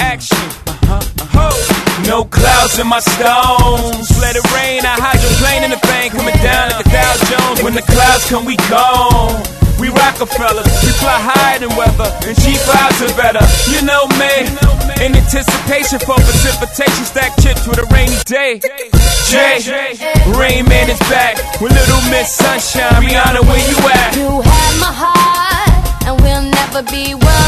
action. Uh-huh, uh-huh. No clouds in my stones. Let it rain, I hydroplane in the bank, coming down like a Dow Jones. When the clouds come, we gone. We Rockefellers, we fly higher than weather, and G5s are better. You know me, in anticipation for precipitation, stack chips with a rainy day. Jay. Rain Man is back with Little Miss Sunshine. Rihanna, where you at? You have my heart, and we'll never be one.